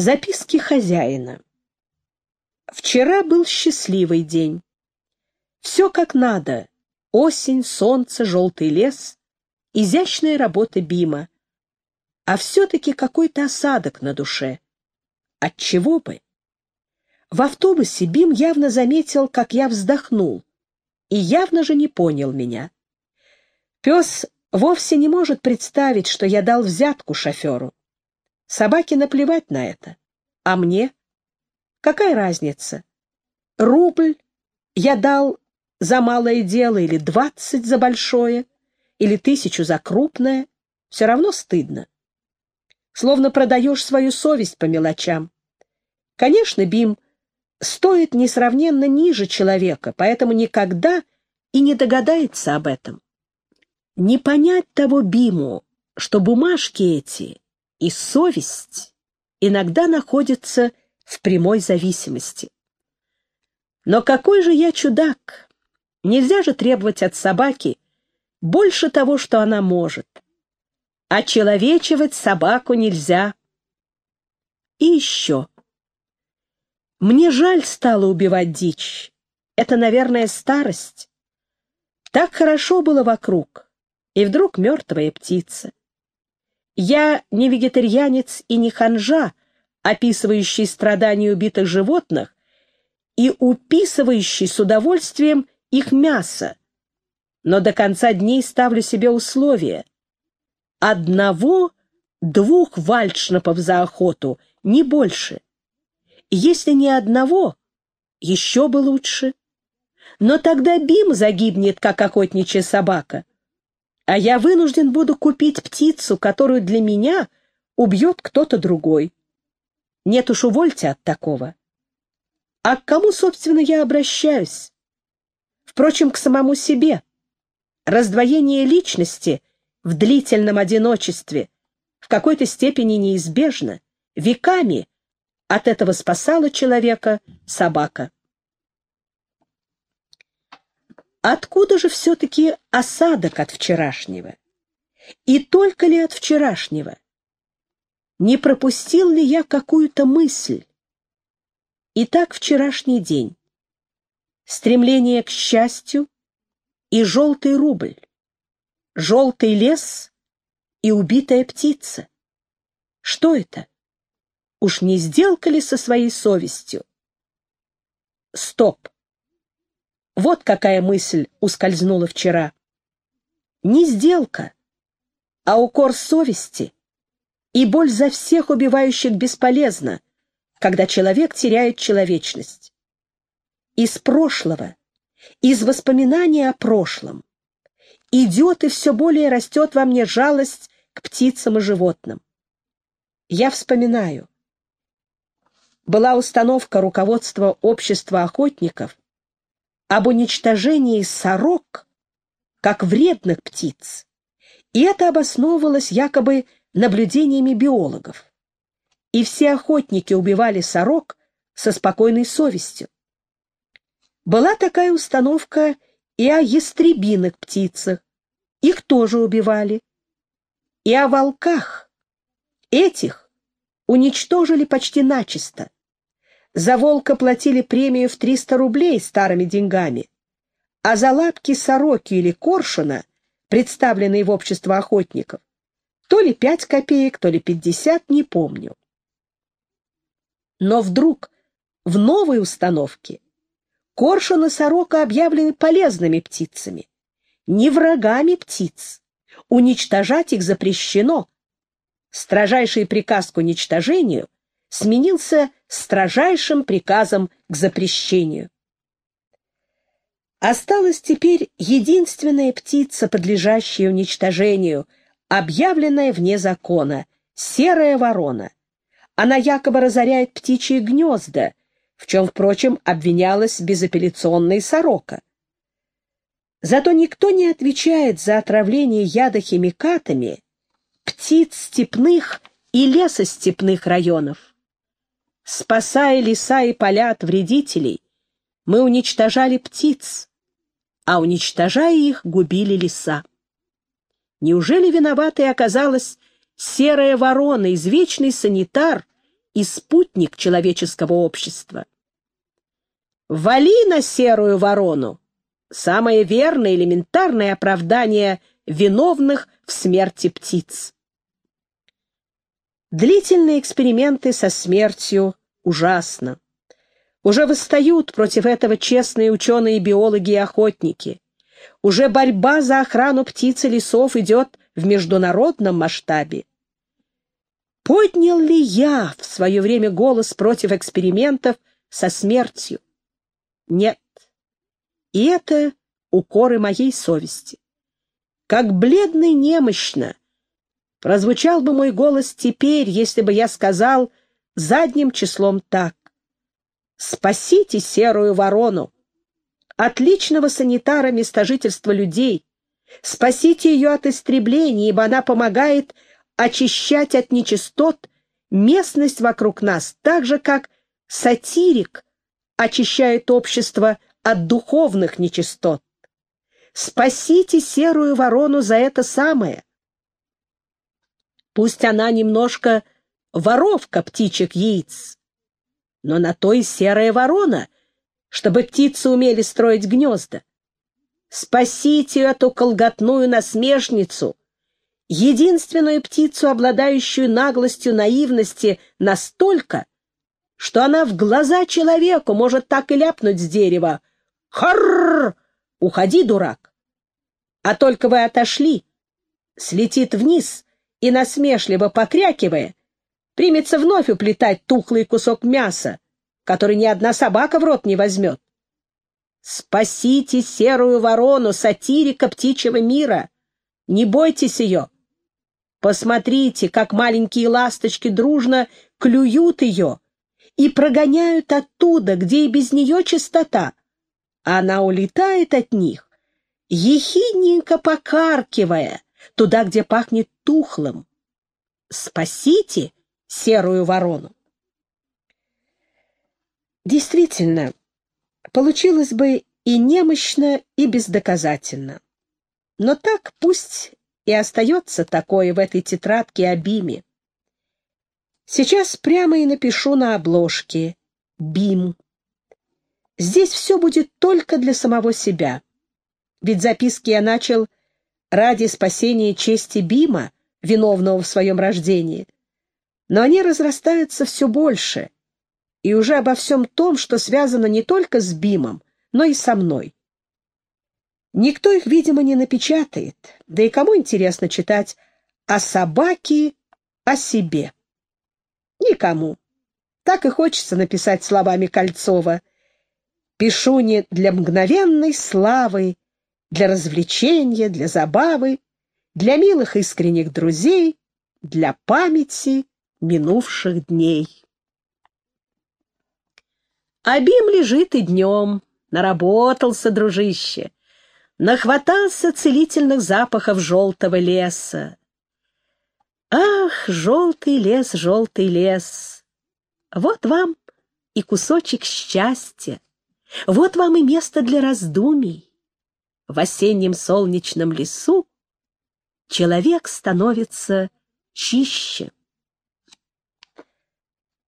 Записки хозяина. Вчера был счастливый день. Все как надо. Осень, солнце, желтый лес, изящная работа Бима. А все-таки какой-то осадок на душе. Отчего бы? В автобусе Бим явно заметил, как я вздохнул, и явно же не понял меня. Пес вовсе не может представить, что я дал взятку шоферу. Собаке наплевать на это. А мне? Какая разница? Рубль я дал за малое дело или двадцать за большое, или тысячу за крупное. Все равно стыдно. Словно продаешь свою совесть по мелочам. Конечно, Бим стоит несравненно ниже человека, поэтому никогда и не догадается об этом. Не понять того Биму, что бумажки эти и совесть иногда находятся в прямой зависимости. Но какой же я чудак! Нельзя же требовать от собаки больше того, что она может. А человечивать собаку нельзя. И еще. Мне жаль стало убивать дичь. Это, наверное, старость. Так хорошо было вокруг, и вдруг мертвая птица. Я не вегетарианец и не ханжа, описывающий страдания убитых животных и уписывающий с удовольствием их мясо, но до конца дней ставлю себе условие. Одного-двух вальшнапов за охоту, не больше. Если не одного, еще бы лучше. Но тогда Бим загибнет, как охотничья собака а я вынужден буду купить птицу, которую для меня убьет кто-то другой. Нет уж, увольте от такого. А к кому, собственно, я обращаюсь? Впрочем, к самому себе. Раздвоение личности в длительном одиночестве в какой-то степени неизбежно. Веками от этого спасала человека собака. Откуда же все-таки осадок от вчерашнего? И только ли от вчерашнего? Не пропустил ли я какую-то мысль? Итак, вчерашний день. Стремление к счастью и желтый рубль. Желтый лес и убитая птица. Что это? Уж не сделка ли со своей совестью? Стоп! Вот какая мысль ускользнула вчера. Не сделка, а укор совести и боль за всех убивающих бесполезна, когда человек теряет человечность. Из прошлого, из воспоминаний о прошлом идет и все более растет во мне жалость к птицам и животным. Я вспоминаю. Была установка руководства общества охотников об уничтожении сорок как вредных птиц, и это обосновывалось якобы наблюдениями биологов. И все охотники убивали сорок со спокойной совестью. Была такая установка и о ястребиных птицах, их тоже убивали, и о волках, этих уничтожили почти начисто. За волка платили премию в 300 рублей старыми деньгами, а за лапки сороки или коршуна, представленные в общество охотников, то ли 5 копеек, то ли 50, не помню. Но вдруг в новой установке коршун и сорока объявлены полезными птицами, не врагами птиц. Уничтожать их запрещено. Строжайший приказ к уничтожению сменился строжайшим приказом к запрещению. Осталась теперь единственная птица, подлежащая уничтожению, объявленная вне закона — серая ворона. Она якобы разоряет птичьи гнезда, в чем, впрочем, обвинялась безапелляционная сорока. Зато никто не отвечает за отравление ядохимикатами птиц степных и лесостепных районов. Спасая леса и поля от вредителей, мы уничтожали птиц, а уничтожая их, губили леса. Неужели виноватой оказалась серая ворона, извечный санитар и спутник человеческого общества. «Вали на серую ворону!» Самое верное элементарное оправдание виновных в смерти птиц. Длительные эксперименты со смертью ужасно. Уже восстают против этого честные ученые-биологи и охотники. Уже борьба за охрану птиц и лесов идет в международном масштабе. Поднял ли я в свое время голос против экспериментов со смертью? Нет. И это укоры моей совести. Как бледно и немощно прозвучал бы мой голос теперь, если бы я сказал задним числом так. Спасите серую ворону, отличного санитара места жительства людей. Спасите ее от истребления, ибо она помогает очищать от нечистот местность вокруг нас, так же, как сатирик очищает общество от духовных нечистот. Спасите серую ворону за это самое. Пусть она немножко воровка птичек яиц, но на то и серая ворона, чтобы птицы умели строить гнезда. Спасите эту колготную насмешницу, единственную птицу, обладающую наглостью наивности настолько, что она в глаза человеку может так и ляпнуть с дерева. «Харррр! Уходи, дурак!» А только вы отошли, слетит вниз и, насмешливо покрякивая, примется вновь уплетать тухлый кусок мяса, который ни одна собака в рот не возьмет. Спасите серую ворону, сатирика птичьего мира. Не бойтесь ее. Посмотрите, как маленькие ласточки дружно клюют ее и прогоняют оттуда, где и без нее чистота. Она улетает от них, ехидненько покаркивая, туда, где пахнет тухлым. Спасите серую ворону. Действительно, получилось бы и немощно, и бездоказательно. Но так пусть и остается такое в этой тетрадке о Биме. Сейчас прямо и напишу на обложке «Бим». Здесь все будет только для самого себя. Ведь записки я начал ради спасения чести Бима, виновного в своем рождении. Но они разрастаются все больше, и уже обо всем том, что связано не только с Бимом, но и со мной. Никто их, видимо, не напечатает, да и кому интересно читать о собаке, о себе? Никому. Так и хочется написать словами Кольцова. Пишу не для мгновенной славы, для развлечения, для забавы, для милых искренних друзей, для памяти минувших дней. Абим лежит и днем, наработался, дружище, нахватался целительных запахов желтого леса. Ах, желтый лес, желтый лес! Вот вам и кусочек счастья, вот вам и место для раздумий. В осеннем солнечном лесу человек становится чище.